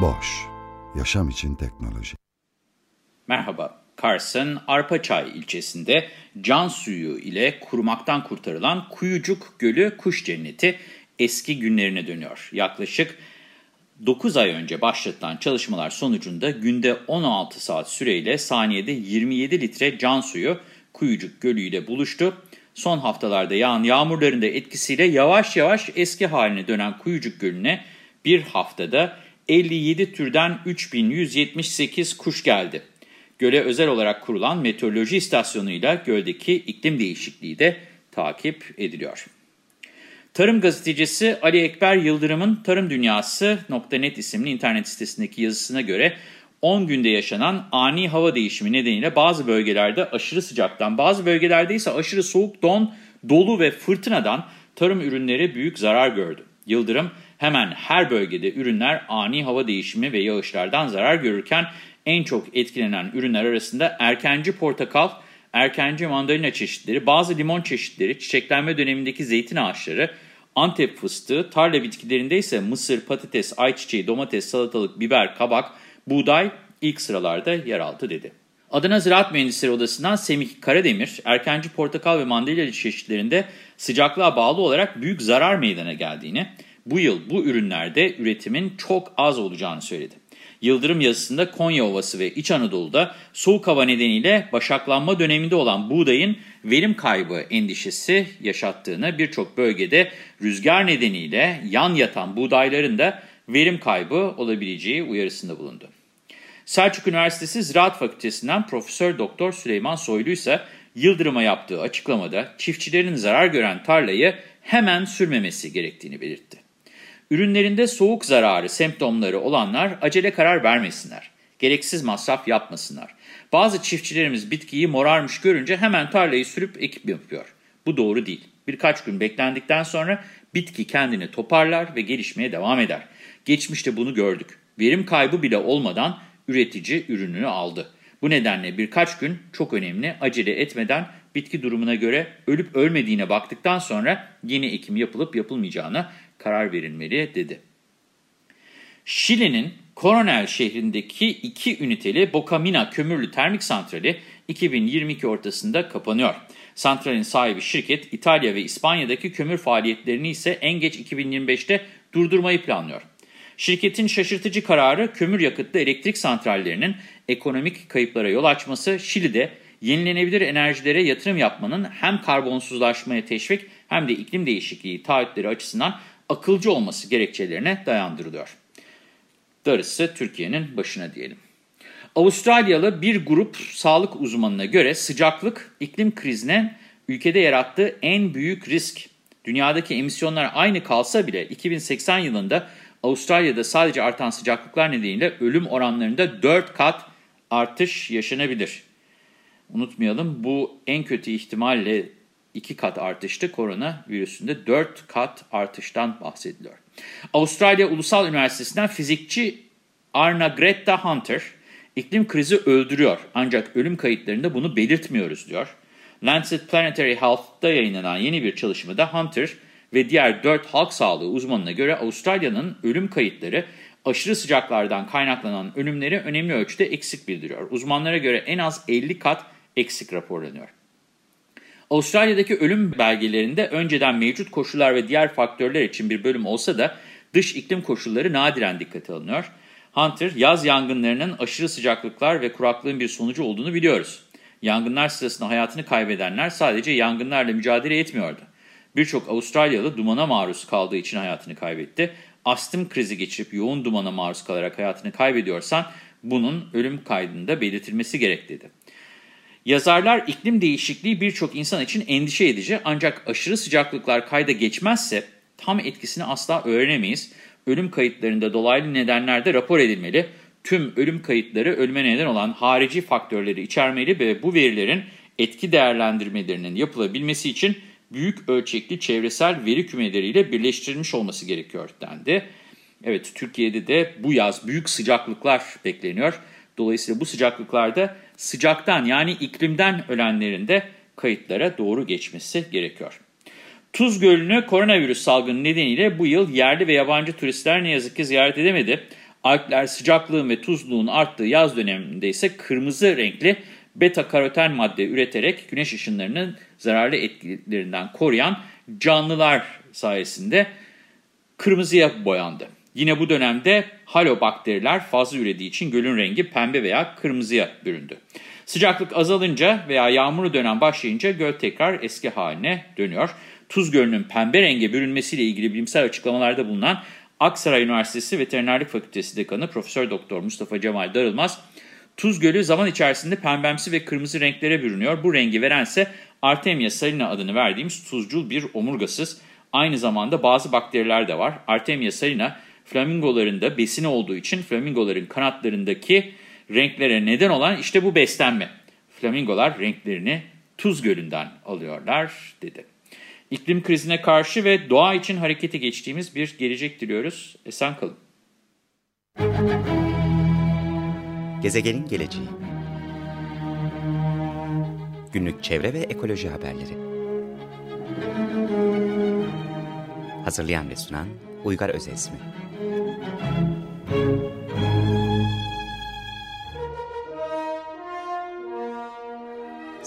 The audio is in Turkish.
Boş, yaşam için teknoloji. Merhaba, Kars'ın Arpaçay ilçesinde can suyu ile kurumaktan kurtarılan Kuyucuk Gölü Kuş Cenneti eski günlerine dönüyor. Yaklaşık 9 ay önce başlatılan çalışmalar sonucunda günde 16 saat süreyle saniyede 27 litre can suyu Kuyucuk Gölü ile buluştu. Son haftalarda yağan yağmurların da etkisiyle yavaş yavaş eski haline dönen Kuyucuk Gölü'ne bir haftada 57 türden 3178 kuş geldi. Göle özel olarak kurulan meteoroloji istasyonuyla göldeki iklim değişikliği de takip ediliyor. Tarım gazetecisi Ali Ekber Yıldırım'ın Tarım Dünyası.net isimli internet sitesindeki yazısına göre 10 günde yaşanan ani hava değişimi nedeniyle bazı bölgelerde aşırı sıcaktan, bazı bölgelerde ise aşırı soğuk don, dolu ve fırtınadan tarım ürünleri büyük zarar gördü. Yıldırım hemen her bölgede ürünler ani hava değişimi ve yağışlardan zarar görürken en çok etkilenen ürünler arasında erkenci portakal, erkenci mandalina çeşitleri, bazı limon çeşitleri, çiçeklenme dönemindeki zeytin ağaçları, Antep fıstığı, tarla bitkilerinde ise mısır, patates, ayçiçeği, domates, salatalık, biber, kabak, buğday ilk sıralarda yer aldı dedi. Adana Ziraat Mühendisleri Odası'ndan Semih Karademir, erkenci portakal ve mandalina çeşitlerinde sıcaklığa bağlı olarak büyük zarar meydana geldiğini, bu yıl bu ürünlerde üretimin çok az olacağını söyledi. Yıldırım yazısında Konya Ovası ve İç Anadolu'da soğuk hava nedeniyle başaklanma döneminde olan buğdayın verim kaybı endişesi yaşattığını, birçok bölgede rüzgar nedeniyle yan yatan buğdayların da verim kaybı olabileceği uyarısında bulundu. Selçuk Üniversitesi Ziraat Fakültesinden Profesör Doktor Süleyman Soylu ise Yıldırım'a yaptığı açıklamada çiftçilerin zarar gören tarlayı hemen sürmemesi gerektiğini belirtti. Ürünlerinde soğuk zararı semptomları olanlar acele karar vermesinler. Gereksiz masraf yapmasınlar. Bazı çiftçilerimiz bitkiyi morarmış görünce hemen tarlayı sürüp ekip yapıyor. Bu doğru değil. Birkaç gün beklendikten sonra bitki kendini toparlar ve gelişmeye devam eder. Geçmişte bunu gördük. Verim kaybı bile olmadan üretici ürününü aldı. Bu nedenle birkaç gün çok önemli acele etmeden bitki durumuna göre ölüp ölmediğine baktıktan sonra yeni ekim yapılıp yapılmayacağına karar verilmeli dedi. Şili'nin Coronel şehrindeki iki üniteli Bocamina kömürlü termik santrali 2022 ortasında kapanıyor. Santralin sahibi şirket İtalya ve İspanya'daki kömür faaliyetlerini ise en geç 2025'te durdurmayı planlıyor. Şirketin şaşırtıcı kararı kömür yakıtlı elektrik santrallerinin ekonomik kayıplara yol açması, Şili'de yenilenebilir enerjilere yatırım yapmanın hem karbonsuzlaşmaya teşvik hem de iklim değişikliği taahhütleri açısından akılcı olması gerekçelerine dayandırılıyor. Darısı Türkiye'nin başına diyelim. Avustralyalı bir grup sağlık uzmanına göre sıcaklık iklim krizine ülkede yarattığı en büyük risk. Dünyadaki emisyonlar aynı kalsa bile 2080 yılında Avustralya'da sadece artan sıcaklıklar nedeniyle ölüm oranlarında 4 kat artış yaşanabilir. Unutmayalım bu en kötü ihtimalle 2 kat artıştı. Korona virüsünde 4 kat artıştan bahsediliyor. Avustralya Ulusal Üniversitesi'nden fizikçi Arna Greta Hunter, iklim krizi öldürüyor ancak ölüm kayıtlarında bunu belirtmiyoruz diyor. Lancet Planetary Health'ta yayınlanan yeni bir çalışmada Hunter ve diğer 4 halk sağlığı uzmanına göre Avustralya'nın ölüm kayıtları aşırı sıcaklardan kaynaklanan ölümleri önemli ölçüde eksik bildiriyor. Uzmanlara göre en az 50 kat eksik raporlanıyor. Avustralya'daki ölüm belgelerinde önceden mevcut koşullar ve diğer faktörler için bir bölüm olsa da dış iklim koşulları nadiren dikkate alınıyor. Hunter, yaz yangınlarının aşırı sıcaklıklar ve kuraklığın bir sonucu olduğunu biliyoruz. Yangınlar sırasında hayatını kaybedenler sadece yangınlarla mücadele etmiyordu. Birçok Avustralyalı dumana maruz kaldığı için hayatını kaybetti. Astım krizi geçirip yoğun dumana maruz kalarak hayatını kaybediyorsan bunun ölüm kaydında belirtilmesi gerek dedi. Yazarlar iklim değişikliği birçok insan için endişe edici ancak aşırı sıcaklıklar kayda geçmezse tam etkisini asla öğrenemeyiz. Ölüm kayıtlarında dolaylı nedenlerde rapor edilmeli. Tüm ölüm kayıtları ölüme neden olan harici faktörleri içermeli ve bu verilerin etki değerlendirmelerinin yapılabilmesi için büyük ölçekli çevresel veri kümeleriyle birleştirilmiş olması gerekiyor dendi. Evet Türkiye'de de bu yaz büyük sıcaklıklar bekleniyor. Dolayısıyla bu sıcaklıklarda sıcaktan yani iklimden ölenlerin de kayıtlara doğru geçmesi gerekiyor. Tuz Gölü'nü koronavirüs salgını nedeniyle bu yıl yerli ve yabancı turistler ne yazık ki ziyaret edemedi. Alpler sıcaklığın ve tuzluğun arttığı yaz döneminde ise kırmızı renkli beta karoten madde üreterek güneş ışınlarının zararlı etkilerinden koruyan canlılar sayesinde kırmızıya boyandı. Yine bu dönemde halobakteriler fazla ürediği için gölün rengi pembe veya kırmızıya büründü. Sıcaklık azalınca veya yağmurlu dönem başlayınca göl tekrar eski haline dönüyor. Tuz Gölü'nün pembe renge bürünmesiyle ilgili bilimsel açıklamalarda bulunan Aksaray Üniversitesi Veterinerlik Fakültesi Dekanı Profesör Doktor Mustafa Cemal Darılmaz, Tuz Gölü zaman içerisinde pembemsi ve kırmızı renklere bürünüyor. Bu rengi verense Artemia salina adını verdiğimiz tuzcul bir omurgasız. Aynı zamanda bazı bakteriler de var. Artemia salina flamingoların besini olduğu için flamingoların kanatlarındaki renklere neden olan işte bu beslenme. Flamingolar renklerini Tuz Gölü'nden alıyorlar dedi. İklim krizine karşı ve doğa için harekete geçtiğimiz bir gelecek diliyoruz. Esen kalın. Gezegenin geleceği Günlük çevre ve ekoloji haberleri Hazırlayan ve sunan Uygar Özesmi